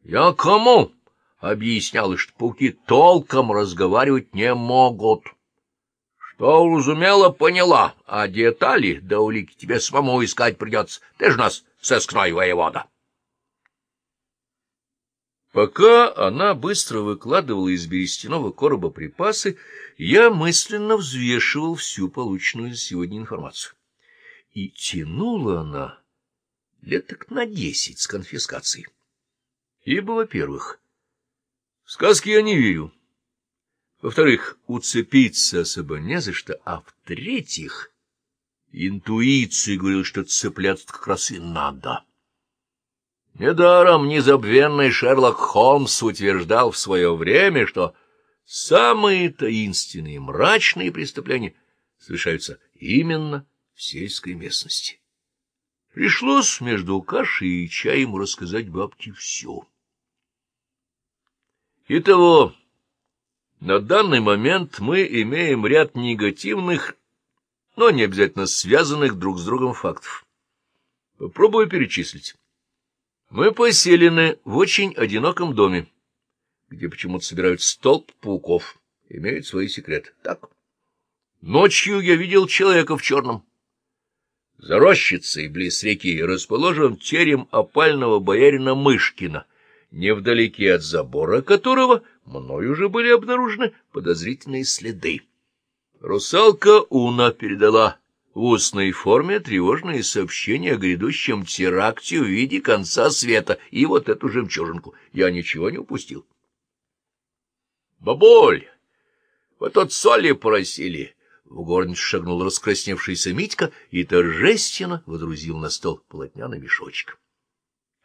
— Я кому? — объяснял, что пауки толком разговаривать не могут. Что уразумела, поняла, а детали да улики тебе самому искать придется. Ты же нас сыскной воевода. Пока она быстро выкладывала из берестяного короба припасы, я мысленно взвешивал всю полученную сегодня информацию. И тянула она лет так на десять с конфискацией. Ибо, во-первых, в сказки я не верю. Во-вторых, уцепиться особо не за что. А в-третьих, интуиция говорила, что цепляться как раз и надо. Недаром незабвенный Шерлок Холмс утверждал в свое время, что самые таинственные и мрачные преступления совершаются именно в сельской местности. Пришлось между кашей и чаем рассказать бабке все. Итого, на данный момент мы имеем ряд негативных, но не обязательно связанных друг с другом фактов. Попробую перечислить. Мы поселены в очень одиноком доме, где почему-то собирают столб пауков, имеют свои секреты. Так. Ночью я видел человека в черном. За рощицей близ реки расположен терем опального боярина Мышкина, невдалеке от забора которого мною уже были обнаружены подозрительные следы. Русалка Уна передала в устной форме тревожные сообщения о грядущем теракте в виде конца света и вот эту жемчужинку. Я ничего не упустил. — Бабуль, вы тут соли просили. В горницу шагнул раскрасневшийся Митька и торжественно водрузил на стол полотняный мешочек.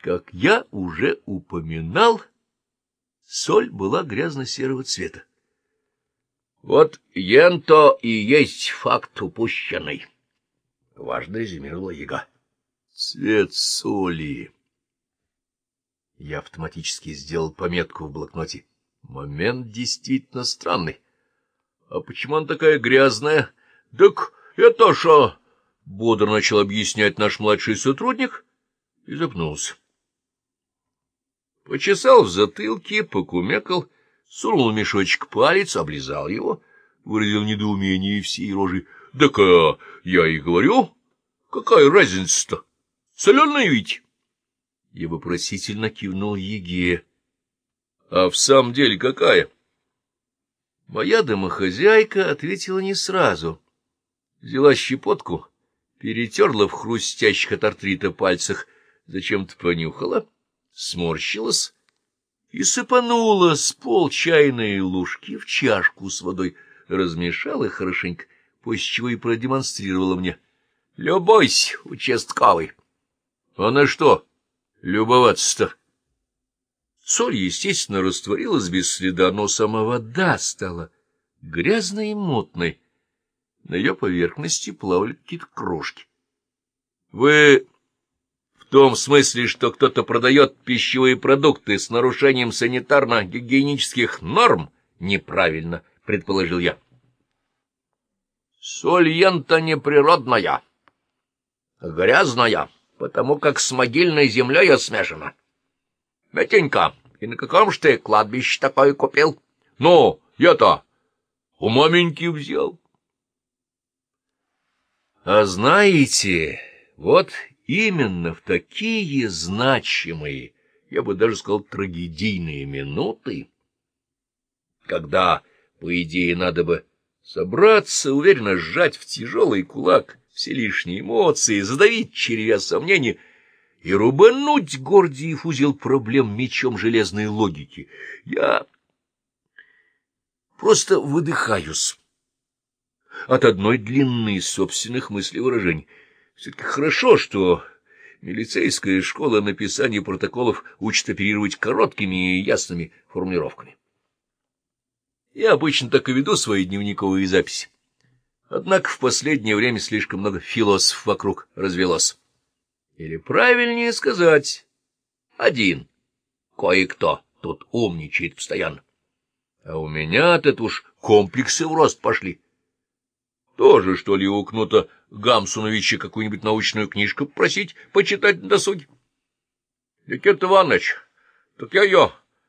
Как я уже упоминал, соль была грязно-серого цвета. Вот ен-то и есть факт упущенный. — важно резюмировала яга. — Цвет соли. Я автоматически сделал пометку в блокноте. Момент действительно странный. — А почему она такая грязная? — Так это что? — бодро начал объяснять наш младший сотрудник и запнулся. Почесал в затылке, покумекал, сунул мешочек палец, облизал его, выразил недоумение всей рожи. — Так а, я и говорю, какая разница-то? Соленая ведь? Я вопросительно кивнул Еге. — А в самом деле какая? Моя домохозяйка ответила не сразу. Взяла щепотку, перетерла в хрустящих от артрита пальцах, зачем-то понюхала, сморщилась и сыпанула с пол чайной ложки в чашку с водой, размешала хорошенько, после чего и продемонстрировала мне. — Любойся, участковый. — А на что любоваться-то? Соль, естественно, растворилась без следа, но сама вода стала грязной и мутной. На ее поверхности плавали какие-то крошки. — Вы в том смысле, что кто-то продает пищевые продукты с нарушением санитарно-гигиенических норм? — неправильно, — предположил я. — Соль ента неприродная, грязная, потому как с могильной землей смешана. Метенька, и на каком ж ты кладбище такое купил? Ну, я-то у маменьки взял. А знаете, вот именно в такие значимые, я бы даже сказал, трагедийные минуты, когда, по идее, надо бы Собраться, уверенно сжать в тяжелый кулак все лишние эмоции, задавить червя сомнений и рубануть Гордиев узел проблем мечом железной логики. Я просто выдыхаюсь от одной длины собственных мыслей-выражений. Все-таки хорошо, что милицейская школа написания протоколов учит оперировать короткими и ясными формулировками. Я обычно так и веду свои дневниковые записи. Однако в последнее время слишком много философов вокруг развелось. Или правильнее сказать, один. Кое-кто тут умничает постоянно. А у меня от этого уж комплексы в рост пошли. Тоже, что ли, у Кнута Гамсуновича какую-нибудь научную книжку просить почитать на досуге? Никита Иванович, Так я ее